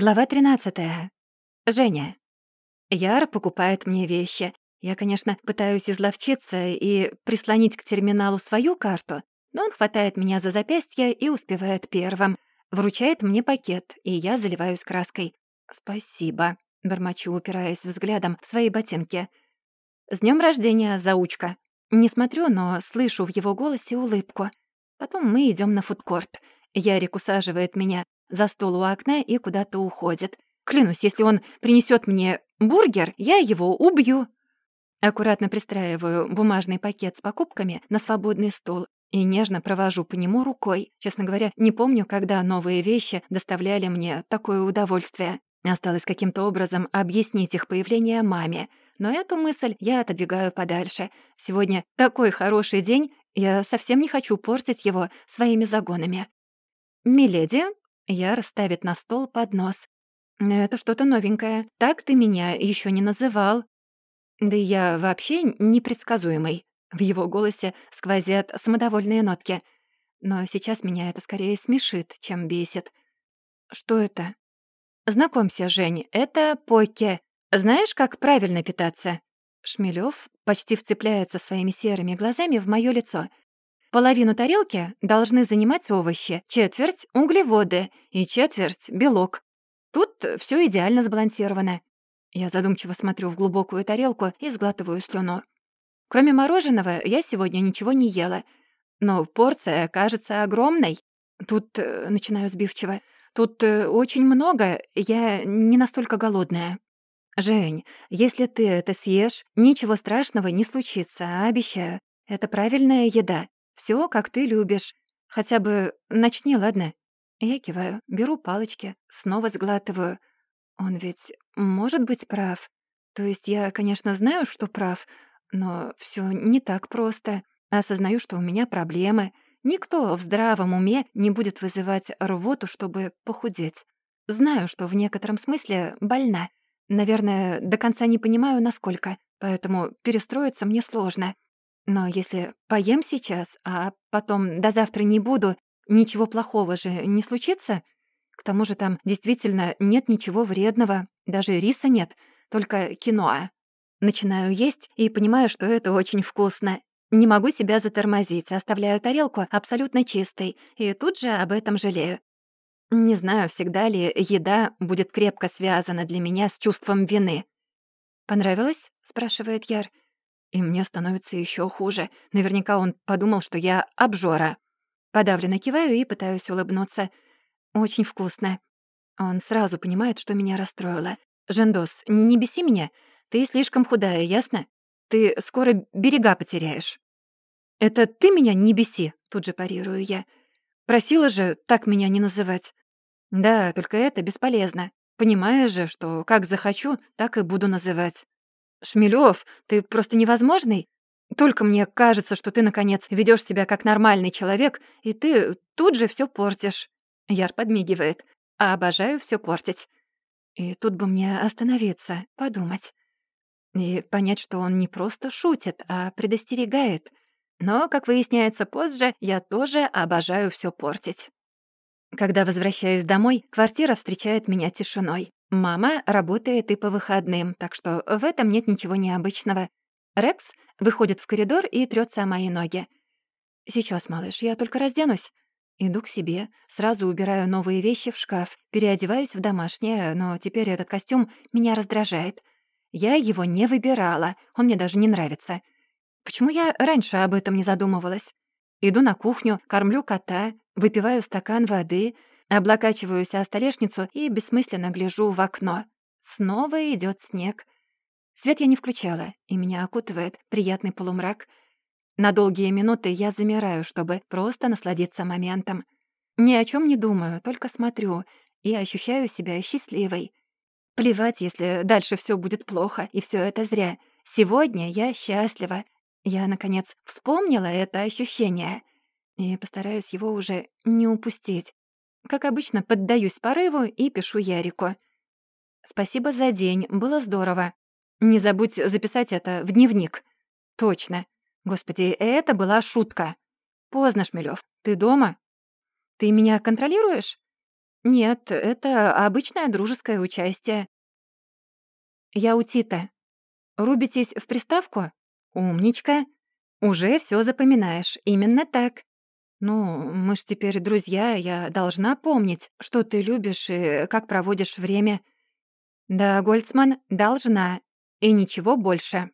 Глава 13. Женя. Яр покупает мне вещи. Я, конечно, пытаюсь изловчиться и прислонить к терминалу свою карту, но он хватает меня за запястье и успевает первым. Вручает мне пакет, и я заливаюсь краской. «Спасибо», — бормочу, упираясь взглядом в свои ботинки. «С днем рождения, заучка!» Не смотрю, но слышу в его голосе улыбку. Потом мы идем на фудкорт. Ярик усаживает меня за стол у окна и куда-то уходит. Клянусь, если он принесет мне бургер, я его убью. Аккуратно пристраиваю бумажный пакет с покупками на свободный стол и нежно провожу по нему рукой. Честно говоря, не помню, когда новые вещи доставляли мне такое удовольствие. Осталось каким-то образом объяснить их появление маме. Но эту мысль я отодвигаю подальше. Сегодня такой хороший день, я совсем не хочу портить его своими загонами. «Миледи», — я расставит на стол поднос. «Это что-то новенькое. Так ты меня еще не называл». Да я вообще непредсказуемый. В его голосе сквозят самодовольные нотки. Но сейчас меня это скорее смешит, чем бесит. Что это? Знакомься, Жень, это поке. Знаешь, как правильно питаться? Шмелёв почти вцепляется своими серыми глазами в моё лицо. Половину тарелки должны занимать овощи, четверть — углеводы и четверть — белок. Тут всё идеально сбалансировано. Я задумчиво смотрю в глубокую тарелку и сглатываю слюну. Кроме мороженого, я сегодня ничего не ела. Но порция кажется огромной. Тут, э, начинаю сбивчиво, тут э, очень много, я не настолько голодная. Жень, если ты это съешь, ничего страшного не случится, обещаю. Это правильная еда. Всё, как ты любишь. Хотя бы начни, ладно? Я киваю, беру палочки, снова сглатываю. Он ведь может быть прав. То есть я, конечно, знаю, что прав, но все не так просто. Осознаю, что у меня проблемы. Никто в здравом уме не будет вызывать рвоту, чтобы похудеть. Знаю, что в некотором смысле больна. Наверное, до конца не понимаю, насколько, поэтому перестроиться мне сложно. Но если поем сейчас, а потом до завтра не буду, ничего плохого же не случится — к тому же там действительно нет ничего вредного, даже риса нет, только киноа. Начинаю есть и понимаю, что это очень вкусно. Не могу себя затормозить, оставляю тарелку абсолютно чистой и тут же об этом жалею. Не знаю, всегда ли еда будет крепко связана для меня с чувством вины. «Понравилось?» — спрашивает Яр. И мне становится еще хуже. Наверняка он подумал, что я обжора. Подавленно киваю и пытаюсь улыбнуться — очень вкусно. Он сразу понимает, что меня расстроило. «Жендос, не беси меня. Ты слишком худая, ясно? Ты скоро берега потеряешь». «Это ты меня не беси», — тут же парирую я. «Просила же так меня не называть». «Да, только это бесполезно. Понимаешь же, что как захочу, так и буду называть». «Шмелёв, ты просто невозможный. Только мне кажется, что ты, наконец, ведёшь себя как нормальный человек, и ты тут же всё портишь». Яр подмигивает. А обожаю все портить. И тут бы мне остановиться, подумать. И понять, что он не просто шутит, а предостерегает. Но, как выясняется позже, я тоже обожаю все портить. Когда возвращаюсь домой, квартира встречает меня тишиной. Мама работает и по выходным, так что в этом нет ничего необычного. Рекс выходит в коридор и трется о мои ноги. «Сейчас, малыш, я только разденусь». Иду к себе, сразу убираю новые вещи в шкаф, переодеваюсь в домашнее, но теперь этот костюм меня раздражает. Я его не выбирала, он мне даже не нравится. Почему я раньше об этом не задумывалась? Иду на кухню, кормлю кота, выпиваю стакан воды, облокачиваюсь о столешницу и бессмысленно гляжу в окно. Снова идет снег. Свет я не включала, и меня окутывает приятный полумрак — на долгие минуты я замираю, чтобы просто насладиться моментом. Ни о чем не думаю, только смотрю и ощущаю себя счастливой. Плевать, если дальше все будет плохо, и все это зря. Сегодня я счастлива. Я, наконец, вспомнила это ощущение и постараюсь его уже не упустить. Как обычно, поддаюсь порыву и пишу Ярику. «Спасибо за день, было здорово. Не забудь записать это в дневник». «Точно. Господи, это была шутка. Поздно, Шмелёв. Ты дома? Ты меня контролируешь? Нет, это обычное дружеское участие. Я у Тита. Рубитесь в приставку? Умничка. Уже все запоминаешь. Именно так. Ну, мы ж теперь друзья, я должна помнить, что ты любишь и как проводишь время. Да, Гольцман, должна. И ничего больше.